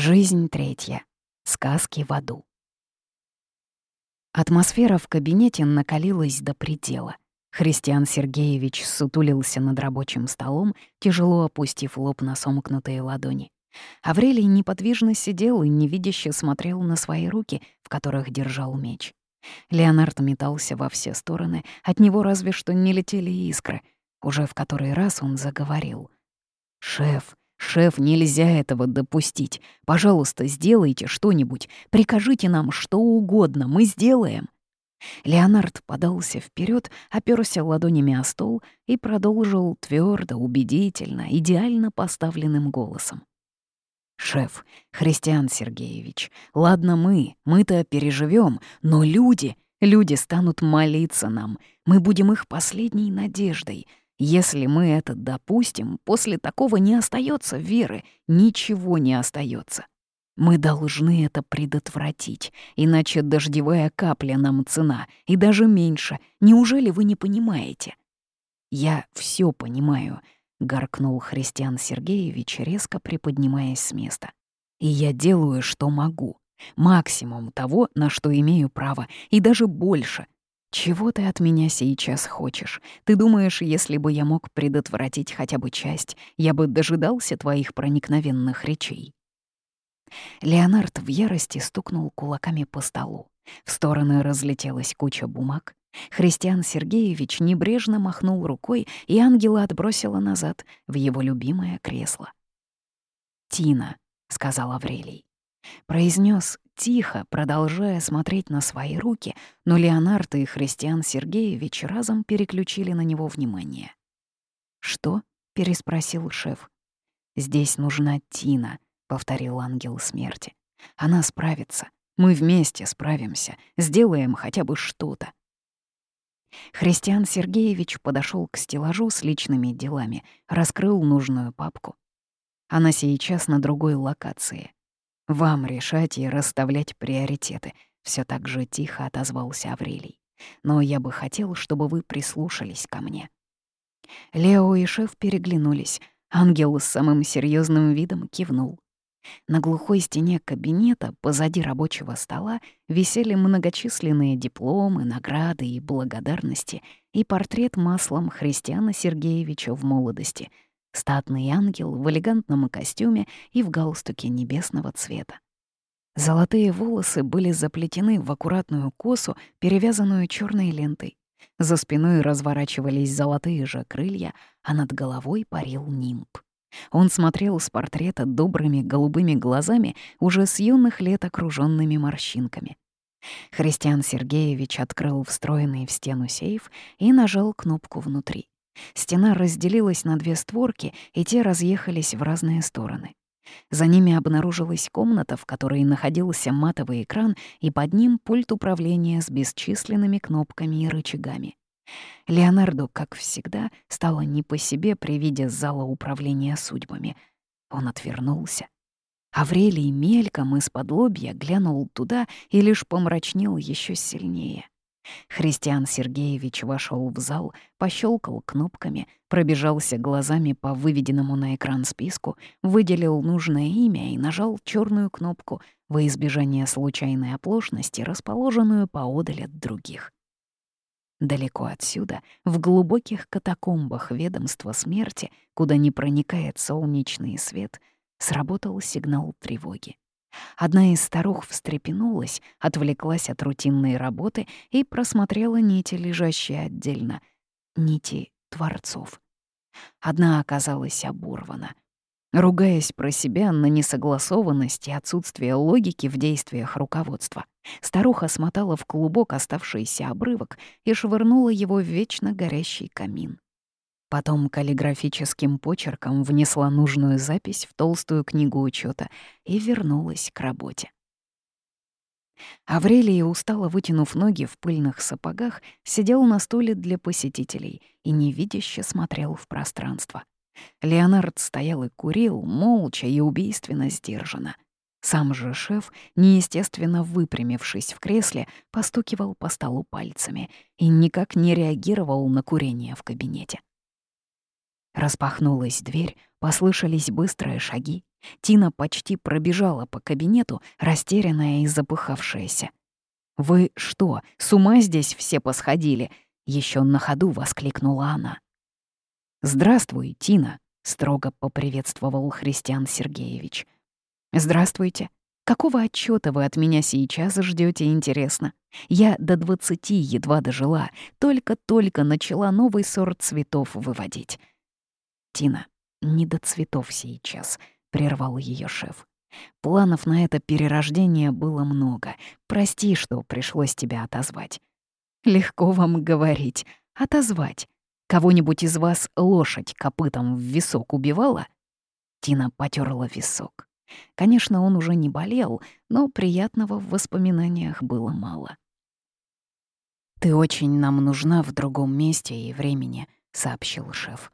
Жизнь третья. Сказки в аду. Атмосфера в кабинете накалилась до предела. Христиан Сергеевич сутулился над рабочим столом, тяжело опустив лоб на сомкнутые ладони. Аврелий неподвижно сидел и невидяще смотрел на свои руки, в которых держал меч. Леонард метался во все стороны, от него разве что не летели искры. Уже в который раз он заговорил. «Шеф, «Шеф, нельзя этого допустить. Пожалуйста, сделайте что-нибудь. Прикажите нам что угодно, мы сделаем». Леонард подался вперед, оперся ладонями о стол и продолжил твердо, убедительно, идеально поставленным голосом. «Шеф, Христиан Сергеевич, ладно мы, мы-то переживем, но люди, люди станут молиться нам, мы будем их последней надеждой. Если мы это допустим, после такого не остается веры, ничего не остается. Мы должны это предотвратить, иначе дождевая капля нам цена, и даже меньше. Неужели вы не понимаете? Я все понимаю, гаркнул Христиан Сергеевич, резко приподнимаясь с места. И я делаю, что могу. Максимум того, на что имею право, и даже больше — «Чего ты от меня сейчас хочешь? Ты думаешь, если бы я мог предотвратить хотя бы часть, я бы дожидался твоих проникновенных речей?» Леонард в ярости стукнул кулаками по столу. В стороны разлетелась куча бумаг. Христиан Сергеевич небрежно махнул рукой, и ангела отбросила назад в его любимое кресло. «Тина», — сказал Аврелий. Произнес тихо, продолжая смотреть на свои руки, но Леонард и Христиан Сергеевич разом переключили на него внимание. «Что?» — переспросил шеф. «Здесь нужна Тина», — повторил ангел смерти. «Она справится. Мы вместе справимся. Сделаем хотя бы что-то». Христиан Сергеевич подошел к стеллажу с личными делами, раскрыл нужную папку. Она сейчас на другой локации. Вам решать и расставлять приоритеты. Все так же тихо отозвался Аврелий. Но я бы хотел, чтобы вы прислушались ко мне. Лео и шеф переглянулись. Ангел с самым серьезным видом кивнул. На глухой стене кабинета позади рабочего стола висели многочисленные дипломы, награды и благодарности и портрет маслом Христиана Сергеевича в молодости — Статный ангел в элегантном костюме и в галстуке небесного цвета. Золотые волосы были заплетены в аккуратную косу, перевязанную черной лентой. За спиной разворачивались золотые же крылья, а над головой парил нимб. Он смотрел с портрета добрыми голубыми глазами, уже с юных лет окруженными морщинками. Христиан Сергеевич открыл встроенный в стену сейф и нажал кнопку внутри. Стена разделилась на две створки, и те разъехались в разные стороны. За ними обнаружилась комната, в которой находился матовый экран, и под ним пульт управления с бесчисленными кнопками и рычагами. Леонарду, как всегда, стало не по себе при виде зала управления судьбами. Он отвернулся. Аврелий мельком из-под лобья глянул туда и лишь помрачнел еще сильнее. Христиан Сергеевич вошел в зал, пощелкал кнопками, пробежался глазами по выведенному на экран списку, выделил нужное имя и нажал черную кнопку во избежание случайной оплошности, расположенную поодаль от других. Далеко отсюда, в глубоких катакомбах ведомства смерти, куда не проникает солнечный свет, сработал сигнал тревоги. Одна из старух встрепенулась, отвлеклась от рутинной работы и просмотрела нити, лежащие отдельно. Нити творцов. Одна оказалась оборвана. Ругаясь про себя на несогласованность и отсутствие логики в действиях руководства, старуха смотала в клубок оставшийся обрывок и швырнула его в вечно горящий камин. Потом каллиграфическим почерком внесла нужную запись в толстую книгу учета и вернулась к работе. Аврелий, устало вытянув ноги в пыльных сапогах, сидел на стуле для посетителей и невидяще смотрел в пространство. Леонард стоял и курил, молча и убийственно сдержанно. Сам же шеф, неестественно выпрямившись в кресле, постукивал по столу пальцами и никак не реагировал на курение в кабинете. Распахнулась дверь, послышались быстрые шаги. Тина почти пробежала по кабинету, растерянная и запыхавшаяся. «Вы что, с ума здесь все посходили?» — еще на ходу воскликнула она. «Здравствуй, Тина», — строго поприветствовал Христиан Сергеевич. «Здравствуйте. Какого отчета вы от меня сейчас ждете, интересно? Я до двадцати едва дожила, только-только начала новый сорт цветов выводить». «Тина, не до цветов сейчас», — прервал ее шеф. «Планов на это перерождение было много. Прости, что пришлось тебя отозвать». «Легко вам говорить. Отозвать. Кого-нибудь из вас лошадь копытом в висок убивала?» Тина потерла висок. Конечно, он уже не болел, но приятного в воспоминаниях было мало. «Ты очень нам нужна в другом месте и времени», — сообщил шеф.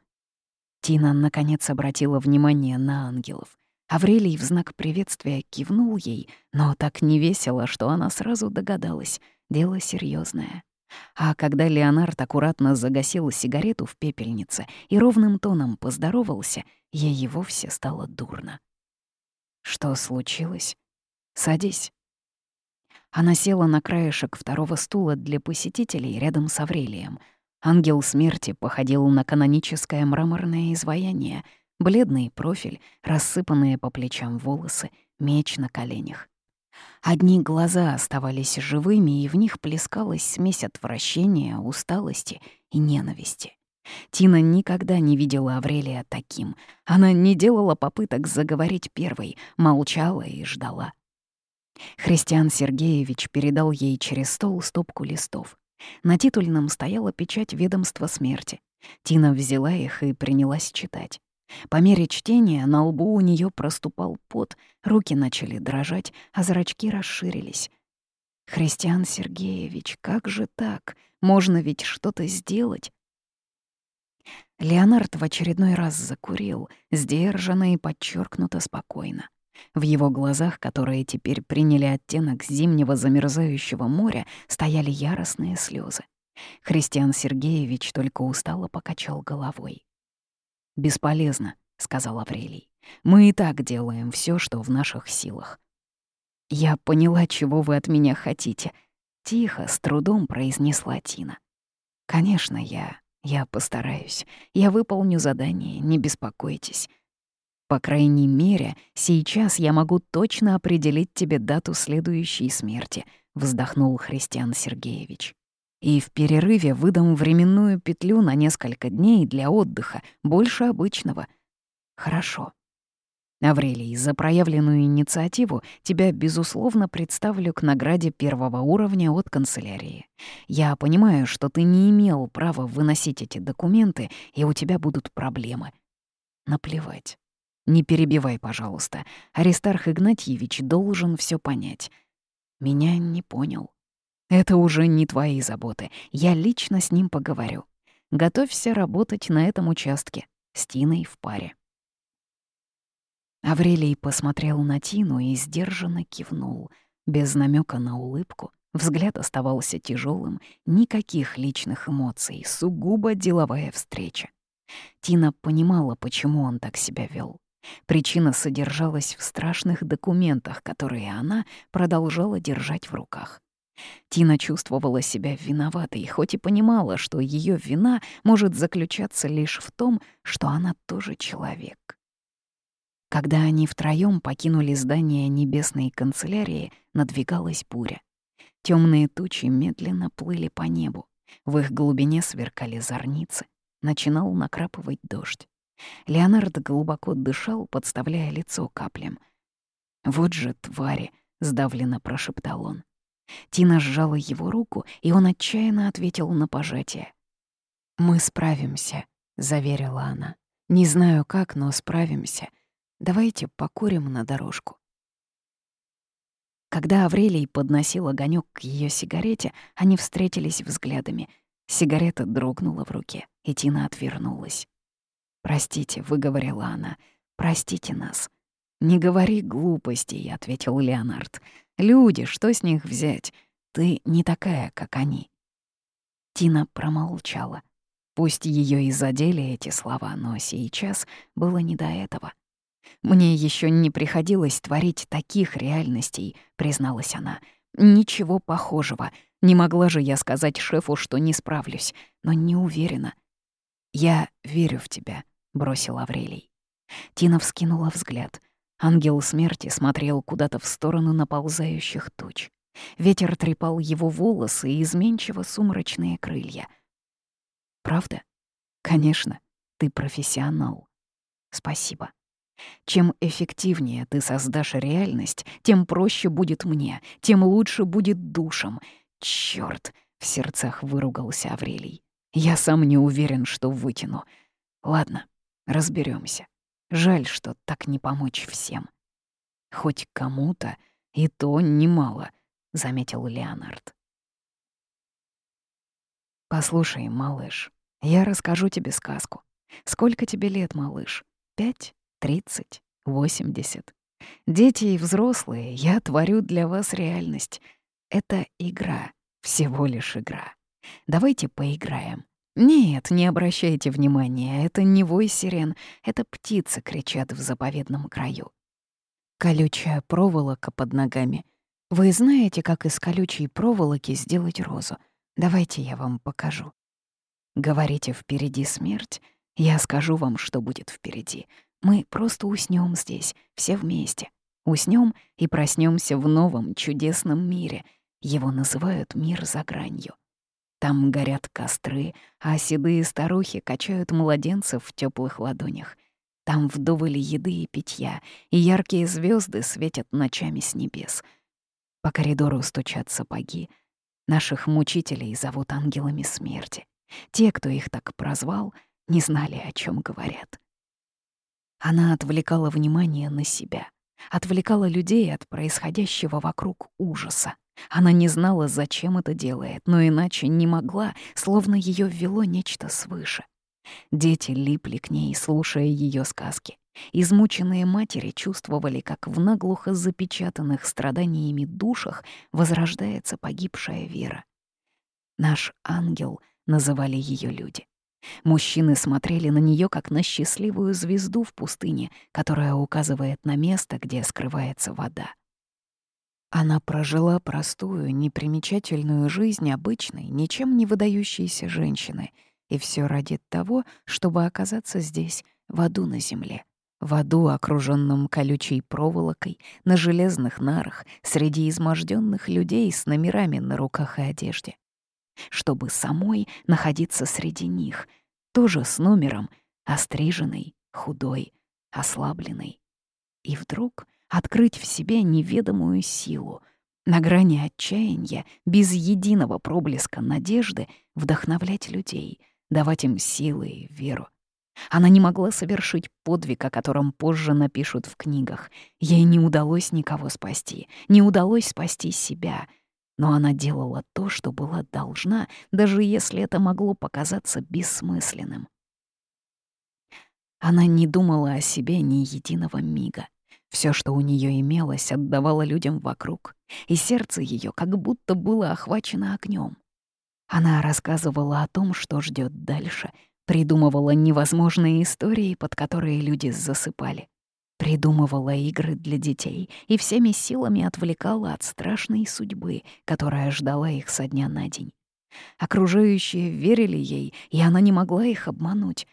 Тина, наконец, обратила внимание на ангелов. Аврелий в знак приветствия кивнул ей, но так не весело, что она сразу догадалась — дело серьезное. А когда Леонард аккуратно загасил сигарету в пепельнице и ровным тоном поздоровался, ей и вовсе стало дурно. «Что случилось? Садись». Она села на краешек второго стула для посетителей рядом с Аврелием — Ангел смерти походил на каноническое мраморное изваяние, бледный профиль, рассыпанные по плечам волосы, меч на коленях. Одни глаза оставались живыми, и в них плескалась смесь отвращения, усталости и ненависти. Тина никогда не видела Аврелия таким. Она не делала попыток заговорить первой, молчала и ждала. Христиан Сергеевич передал ей через стол стопку листов. На титульном стояла печать ведомства смерти. Тина взяла их и принялась читать. По мере чтения на лбу у нее проступал пот, руки начали дрожать, а зрачки расширились. «Христиан Сергеевич, как же так? Можно ведь что-то сделать?» Леонард в очередной раз закурил, сдержанно и подчеркнуто спокойно. В его глазах, которые теперь приняли оттенок зимнего замерзающего моря, стояли яростные слезы. Христиан Сергеевич только устало покачал головой. «Бесполезно», — сказал Аврелий. «Мы и так делаем все, что в наших силах». «Я поняла, чего вы от меня хотите», — тихо, с трудом произнесла Тина. «Конечно, я... я постараюсь. Я выполню задание, не беспокойтесь. По крайней мере, сейчас я могу точно определить тебе дату следующей смерти», — вздохнул Христиан Сергеевич. «И в перерыве выдам временную петлю на несколько дней для отдыха, больше обычного». «Хорошо». «Аврелий, за проявленную инициативу тебя, безусловно, представлю к награде первого уровня от канцелярии. Я понимаю, что ты не имел права выносить эти документы, и у тебя будут проблемы. Наплевать. Не перебивай, пожалуйста. Аристарх Игнатьевич должен все понять. Меня не понял. Это уже не твои заботы. Я лично с ним поговорю. Готовься работать на этом участке. С Тиной в паре. Аврелий посмотрел на Тину и сдержанно кивнул. Без намека на улыбку. Взгляд оставался тяжелым, никаких личных эмоций, сугубо деловая встреча. Тина понимала, почему он так себя вел. Причина содержалась в страшных документах, которые она продолжала держать в руках. Тина чувствовала себя виноватой, хоть и понимала, что ее вина может заключаться лишь в том, что она тоже человек. Когда они втроем покинули здание небесной канцелярии, надвигалась буря. Темные тучи медленно плыли по небу. В их глубине сверкали зорницы. Начинал накрапывать дождь. Леонард глубоко дышал, подставляя лицо каплям. «Вот же твари!» — сдавленно прошептал он. Тина сжала его руку, и он отчаянно ответил на пожатие. «Мы справимся», — заверила она. «Не знаю как, но справимся. Давайте покурим на дорожку». Когда Аврелий подносил огонек к ее сигарете, они встретились взглядами. Сигарета дрогнула в руке, и Тина отвернулась. «Простите», — выговорила она, — «простите нас». «Не говори глупостей», — ответил Леонард. «Люди, что с них взять? Ты не такая, как они». Тина промолчала. Пусть ее и задели эти слова, но сейчас было не до этого. «Мне еще не приходилось творить таких реальностей», — призналась она. «Ничего похожего. Не могла же я сказать шефу, что не справлюсь, но не уверена». «Я верю в тебя», — бросил Аврелий. Тина вскинула взгляд. Ангел смерти смотрел куда-то в сторону наползающих туч. Ветер трепал его волосы и изменчиво сумрачные крылья. «Правда? Конечно, ты профессионал. Спасибо. Чем эффективнее ты создашь реальность, тем проще будет мне, тем лучше будет душам. Чёрт!» — в сердцах выругался Аврелий. «Я сам не уверен, что вытяну. Ладно, разберемся. Жаль, что так не помочь всем. Хоть кому-то и то немало, заметил Леонард. Послушай, малыш, я расскажу тебе сказку. Сколько тебе лет, малыш? Пять? Тридцать? Восемьдесят? Дети и взрослые, я творю для вас реальность. Это игра, всего лишь игра. Давайте поиграем. Нет, не обращайте внимания, это не вой сирен, это птицы кричат в заповедном краю. Колючая проволока под ногами. Вы знаете, как из колючей проволоки сделать розу? Давайте я вам покажу. Говорите впереди смерть, я скажу вам, что будет впереди. Мы просто уснем здесь, все вместе. Уснем и проснемся в новом чудесном мире. Его называют мир за гранью. Там горят костры, а седые старухи качают младенцев в теплых ладонях. Там вдовыли еды и питья, и яркие звезды светят ночами с небес. По коридору стучат сапоги. Наших мучителей зовут ангелами смерти. Те, кто их так прозвал, не знали, о чем говорят. Она отвлекала внимание на себя, отвлекала людей от происходящего вокруг ужаса. Она не знала, зачем это делает, но иначе не могла, словно ее ввело нечто свыше. Дети липли к ней, слушая ее сказки. Измученные матери чувствовали, как в наглухо запечатанных страданиями душах возрождается погибшая вера. «Наш ангел» называли ее люди. Мужчины смотрели на нее как на счастливую звезду в пустыне, которая указывает на место, где скрывается вода. Она прожила простую, непримечательную жизнь обычной, ничем не выдающейся женщины, и все ради того, чтобы оказаться здесь, в аду на земле. В аду, окруженном колючей проволокой, на железных нарах, среди изможденных людей с номерами на руках и одежде. Чтобы самой находиться среди них, тоже с номером, остриженной, худой, ослабленной. И вдруг открыть в себе неведомую силу, на грани отчаяния, без единого проблеска надежды, вдохновлять людей, давать им силы и веру. Она не могла совершить подвиг, о котором позже напишут в книгах. Ей не удалось никого спасти, не удалось спасти себя. Но она делала то, что была должна, даже если это могло показаться бессмысленным. Она не думала о себе ни единого мига. Все, что у нее имелось, отдавало людям вокруг, и сердце ее как будто было охвачено огнем. Она рассказывала о том, что ждет дальше, придумывала невозможные истории, под которые люди засыпали. Придумывала игры для детей и всеми силами отвлекала от страшной судьбы, которая ждала их со дня на день. Окружающие верили ей, и она не могла их обмануть.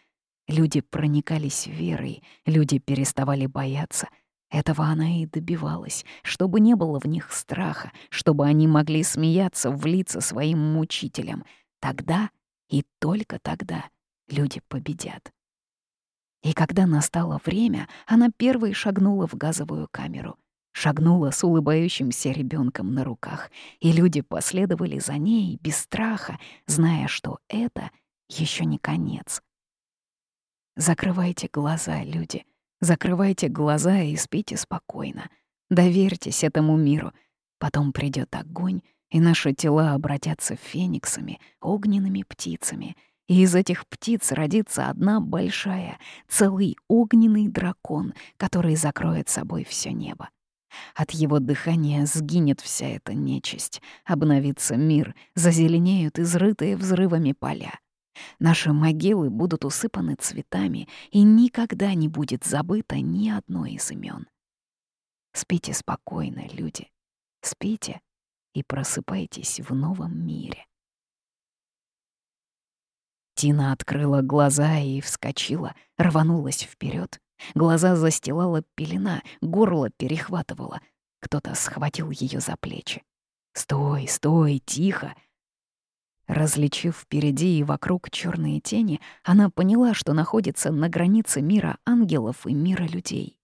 Люди проникались верой, люди переставали бояться — этого она и добивалась, чтобы не было в них страха, чтобы они могли смеяться в лица своим мучителям. Тогда и только тогда люди победят. И когда настало время, она первой шагнула в газовую камеру. Шагнула с улыбающимся ребенком на руках, и люди последовали за ней без страха, зная, что это еще не конец. Закрывайте глаза, люди — Закрывайте глаза и спите спокойно. Доверьтесь этому миру. Потом придет огонь, и наши тела обратятся фениксами, огненными птицами. И из этих птиц родится одна большая, целый огненный дракон, который закроет собой все небо. От его дыхания сгинет вся эта нечисть, обновится мир, зазеленеют изрытые взрывами поля. Наши могилы будут усыпаны цветами, и никогда не будет забыто ни одно из имен. Спите спокойно, люди. Спите и просыпайтесь в новом мире. Тина открыла глаза и вскочила, рванулась вперед. Глаза застилала пелена, горло перехватывало. Кто-то схватил ее за плечи. «Стой, стой, тихо!» Различив впереди и вокруг черные тени, она поняла, что находится на границе мира ангелов и мира людей.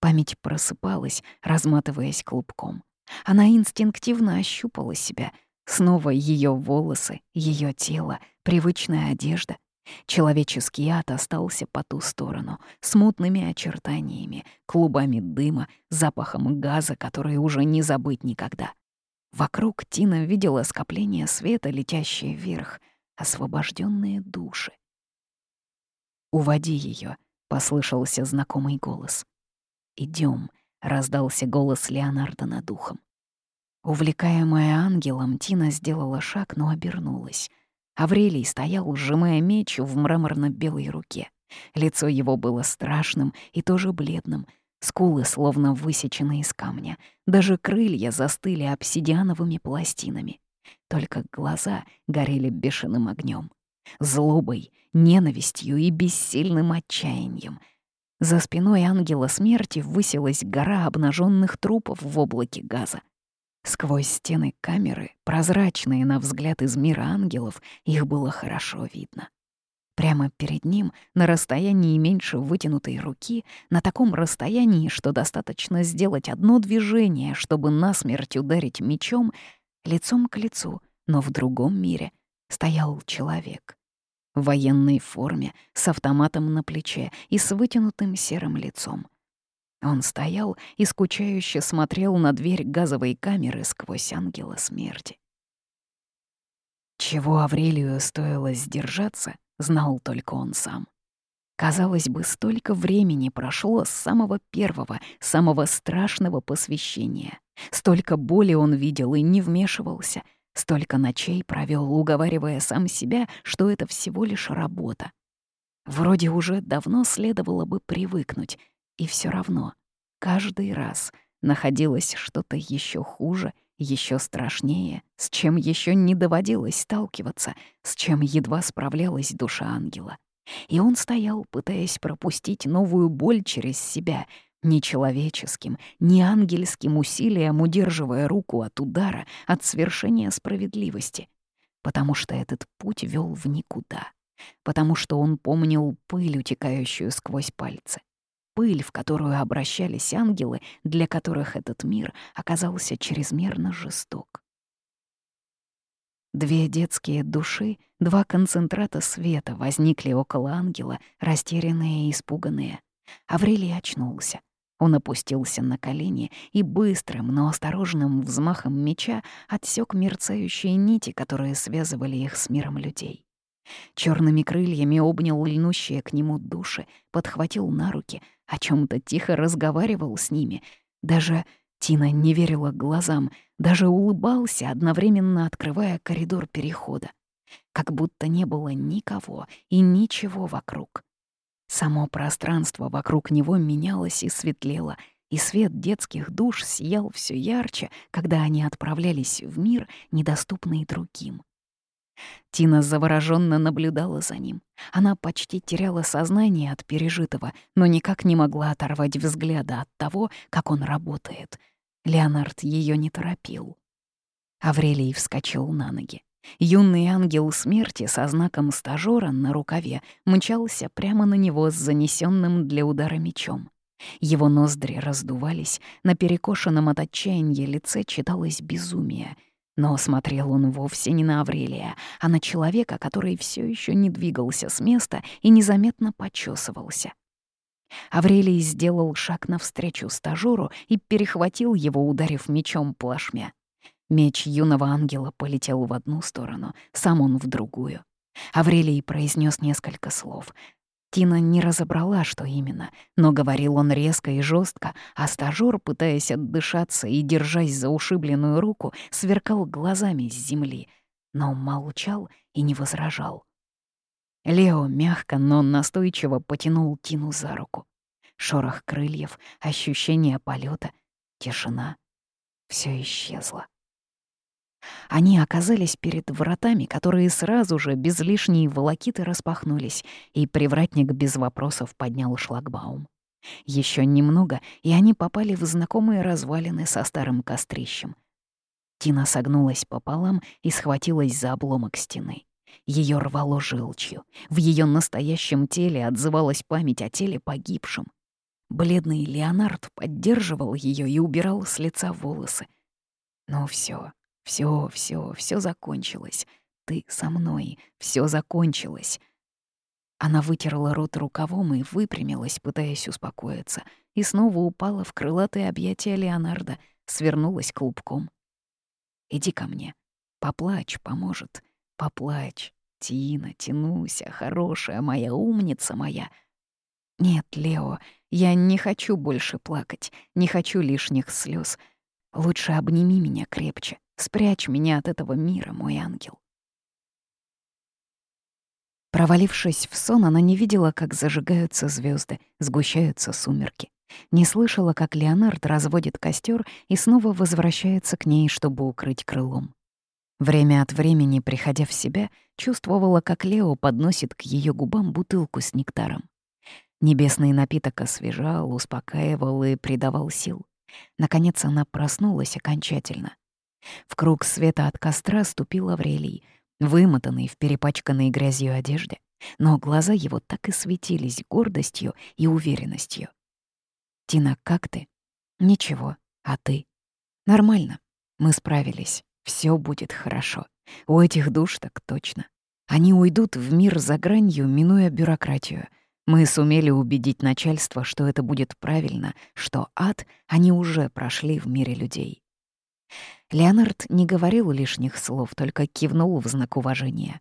Память просыпалась, разматываясь клубком. Она инстинктивно ощупала себя. Снова ее волосы, ее тело, привычная одежда. Человеческий ад остался по ту сторону, смутными очертаниями, клубами дыма, запахом газа, который уже не забыть никогда. Вокруг Тина видела скопление света, летящее вверх, освобожденные души. «Уводи ее, послышался знакомый голос. Идем, раздался голос Леонардо над духом. Увлекаемая ангелом, Тина сделала шаг, но обернулась. Аврелий стоял, сжимая меч в мраморно-белой руке. Лицо его было страшным и тоже бледным, скулы словно высечены из камня. Даже крылья застыли обсидиановыми пластинами. Только глаза горели бешеным огнем, злобой, ненавистью и бессильным отчаянием. За спиной ангела смерти высилась гора обнаженных трупов в облаке газа. Сквозь стены камеры, прозрачные на взгляд из мира ангелов, их было хорошо видно. Прямо перед ним, на расстоянии меньше вытянутой руки, на таком расстоянии, что достаточно сделать одно движение, чтобы насмерть ударить мечом, лицом к лицу, но в другом мире, стоял человек. В военной форме, с автоматом на плече и с вытянутым серым лицом — он стоял и скучающе смотрел на дверь газовой камеры сквозь ангела смерти. Чего Аврелию стоило сдержаться, знал только он сам. Казалось бы, столько времени прошло с самого первого, самого страшного посвящения. Столько боли он видел и не вмешивался. Столько ночей провел, уговаривая сам себя, что это всего лишь работа. Вроде уже давно следовало бы привыкнуть, и все равно, каждый раз находилось что-то еще хуже, еще страшнее, с чем еще не доводилось сталкиваться, с чем едва справлялась душа ангела. И он стоял, пытаясь пропустить новую боль через себя, нечеловеческим, не ангельским усилием удерживая руку от удара, от свершения справедливости, потому что этот путь вел в никуда, потому что он помнил пыль, утекающую сквозь пальцы пыль, в которую обращались ангелы, для которых этот мир оказался чрезмерно жесток. Две детские души, два концентрата света возникли около ангела, растерянные и испуганные. Аврелий очнулся. Он опустился на колени и быстрым, но осторожным взмахом меча отсек мерцающие нити, которые связывали их с миром людей. Черными крыльями обнял льнущие к нему души, подхватил на руки, о чем то тихо разговаривал с ними. Даже Тина не верила глазам, даже улыбался, одновременно открывая коридор перехода. Как будто не было никого и ничего вокруг. Само пространство вокруг него менялось и светлело, и свет детских душ сиял все ярче, когда они отправлялись в мир, недоступный другим. Тина завороженно наблюдала за ним. Она почти теряла сознание от пережитого, но никак не могла оторвать взгляда от того, как он работает. Леонард ее не торопил. Аврелий вскочил на ноги. Юный ангел смерти со знаком стажера на рукаве мчался прямо на него с занесенным для удара мечом. Его ноздри раздувались, на перекошенном от отчаяния лице читалось безумие — но смотрел он вовсе не на Аврелия, а на человека, который все еще не двигался с места и незаметно почесывался. Аврелий сделал шаг навстречу стажёру и перехватил его, ударив мечом плашмя. Меч юного ангела полетел в одну сторону, сам он в другую. Аврелий произнес несколько слов. Тина не разобрала, что именно, но говорил он резко и жестко, а стажёр, пытаясь отдышаться и держась за ушибленную руку, сверкал глазами с земли, но молчал и не возражал. Лео мягко, но настойчиво потянул Тину за руку. Шорох крыльев, ощущение полета, тишина. Все исчезло. Они оказались перед вратами, которые сразу же, без лишней волокиты, распахнулись, и привратник без вопросов поднял шлагбаум. Еще немного, и они попали в знакомые развалины со старым кострищем. Тина согнулась пополам и схватилась за обломок стены. Ее рвало желчью. В ее настоящем теле отзывалась память о теле погибшем. Бледный Леонард поддерживал ее и убирал с лица волосы. Но все, все, все, все закончилось. Ты со мной, все закончилось. Она вытерла рот рукавом и выпрямилась, пытаясь успокоиться, и снова упала в крылатые объятия Леонардо, свернулась клубком. «Иди ко мне. Поплачь, поможет. Поплачь. Тина, тянуся, хорошая моя умница моя». «Нет, Лео, я не хочу больше плакать, не хочу лишних слез. Лучше обними меня крепче, спрячь меня от этого мира, мой ангел». Провалившись в сон, она не видела, как зажигаются звезды, сгущаются сумерки. Не слышала, как Леонард разводит костер и снова возвращается к ней, чтобы укрыть крылом. Время от времени, приходя в себя, чувствовала, как Лео подносит к ее губам бутылку с нектаром. Небесный напиток освежал, успокаивал и придавал сил. Наконец она проснулась окончательно. В круг света от костра ступил Аврелий, вымотанный в перепачканной грязью одежде, но глаза его так и светились гордостью и уверенностью. «Тина, как ты?» «Ничего. А ты?» «Нормально. Мы справились. Все будет хорошо. У этих душ так точно. Они уйдут в мир за гранью, минуя бюрократию. Мы сумели убедить начальство, что это будет правильно, что ад они уже прошли в мире людей. Леонард не говорил лишних слов, только кивнул в знак уважения.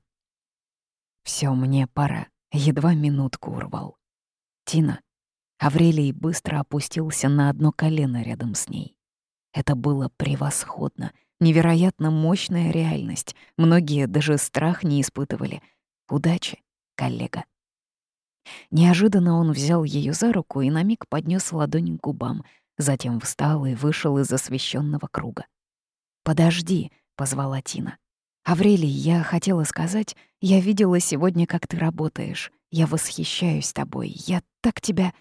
Все, мне пора. Едва минутку урвал. Тина. Аврелий быстро опустился на одно колено рядом с ней. Это было превосходно, невероятно мощная реальность. Многие даже страх не испытывали. Удачи, коллега. Неожиданно он взял ее за руку и на миг поднес ладонь к губам, затем встал и вышел из освещенного круга. «Подожди», — позвала Тина. «Аврелий, я хотела сказать, я видела сегодня, как ты работаешь. Я восхищаюсь тобой. Я так тебя...»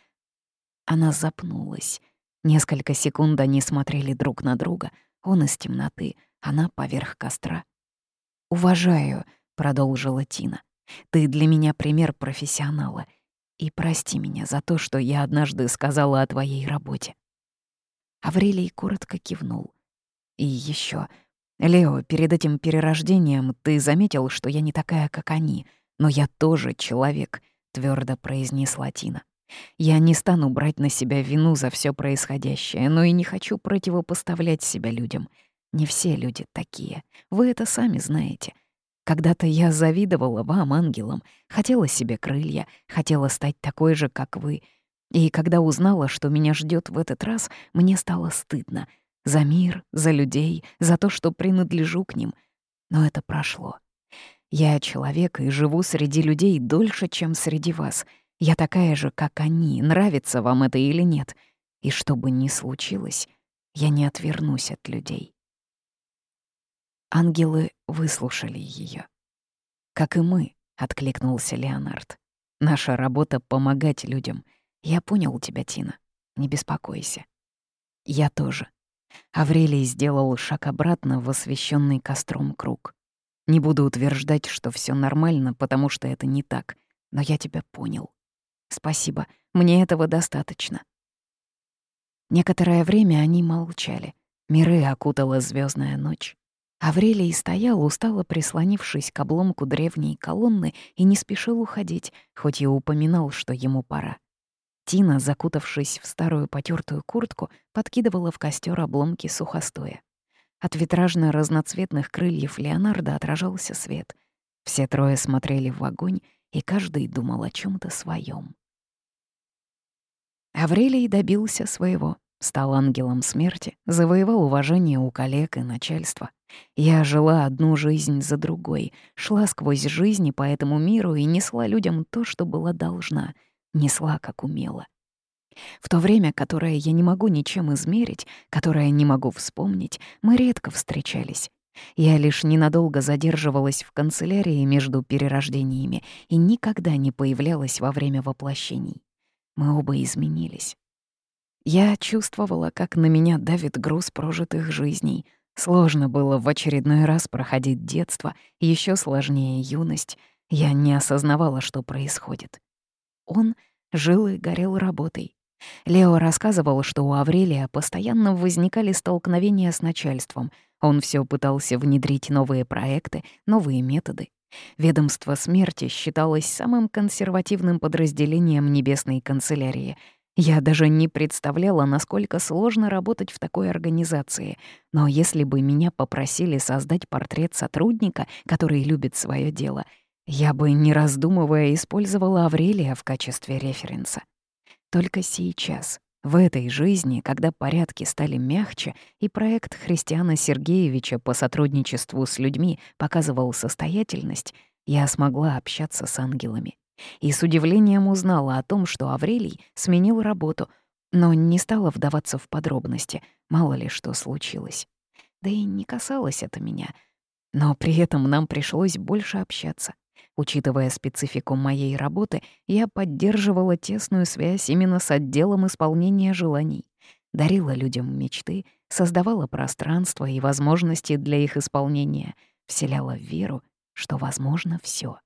Она запнулась. Несколько секунд они смотрели друг на друга. Он из темноты, она поверх костра. «Уважаю», — продолжила Тина. «Ты для меня пример профессионала. И прости меня за то, что я однажды сказала о твоей работе». Аврелий коротко кивнул. И еще, Лео, перед этим перерождением ты заметил, что я не такая, как они, но я тоже человек, твердо произнесла Тина. Я не стану брать на себя вину за все происходящее, но и не хочу противопоставлять себя людям. Не все люди такие. Вы это сами знаете. Когда-то я завидовала вам, ангелам, хотела себе крылья, хотела стать такой же, как вы. И когда узнала, что меня ждет в этот раз, мне стало стыдно. За мир, за людей, за то, что принадлежу к ним. Но это прошло. Я человек и живу среди людей дольше, чем среди вас. Я такая же, как они, нравится вам это или нет. И что бы ни случилось, я не отвернусь от людей. Ангелы выслушали ее. «Как и мы», — откликнулся Леонард. «Наша работа — помогать людям. Я понял тебя, Тина. Не беспокойся». «Я тоже», Аврелий сделал шаг обратно в освещенный костром круг. Не буду утверждать, что все нормально, потому что это не так, но я тебя понял. Спасибо, мне этого достаточно. Некоторое время они молчали. Миры окутала звездная ночь. Аврелий стоял, устало прислонившись к обломку древней колонны и не спешил уходить, хоть и упоминал, что ему пора. Тина, закутавшись в старую потертую куртку, подкидывала в костер обломки сухостоя. От витражно-разноцветных крыльев Леонардо отражался свет. Все трое смотрели в огонь, и каждый думал о чем то своем. Аврелий добился своего. Стал ангелом смерти, завоевал уважение у коллег и начальства. Я жила одну жизнь за другой, шла сквозь жизни по этому миру и несла людям то, что была должна, несла, как умела. В то время, которое я не могу ничем измерить, которое не могу вспомнить, мы редко встречались. Я лишь ненадолго задерживалась в канцелярии между перерождениями и никогда не появлялась во время воплощений. Мы оба изменились. Я чувствовала, как на меня давит груз прожитых жизней. Сложно было в очередной раз проходить детство, еще сложнее юность. Я не осознавала, что происходит. Он жил и горел работой. Лео рассказывал, что у Аврелия постоянно возникали столкновения с начальством. Он все пытался внедрить новые проекты, новые методы. Ведомство смерти считалось самым консервативным подразделением небесной канцелярии. Я даже не представляла, насколько сложно работать в такой организации. Но если бы меня попросили создать портрет сотрудника, который любит свое дело, я бы, не раздумывая, использовала Аврелия в качестве референса. Только сейчас, в этой жизни, когда порядки стали мягче, и проект Христиана Сергеевича по сотрудничеству с людьми показывал состоятельность, я смогла общаться с ангелами. И с удивлением узнала о том, что Аврелий сменил работу, но не стала вдаваться в подробности, мало ли что случилось. Да и не касалось это меня. Но при этом нам пришлось больше общаться. Учитывая специфику моей работы, я поддерживала тесную связь именно с отделом исполнения желаний, дарила людям мечты, создавала пространство и возможности для их исполнения, вселяла веру, что возможно все.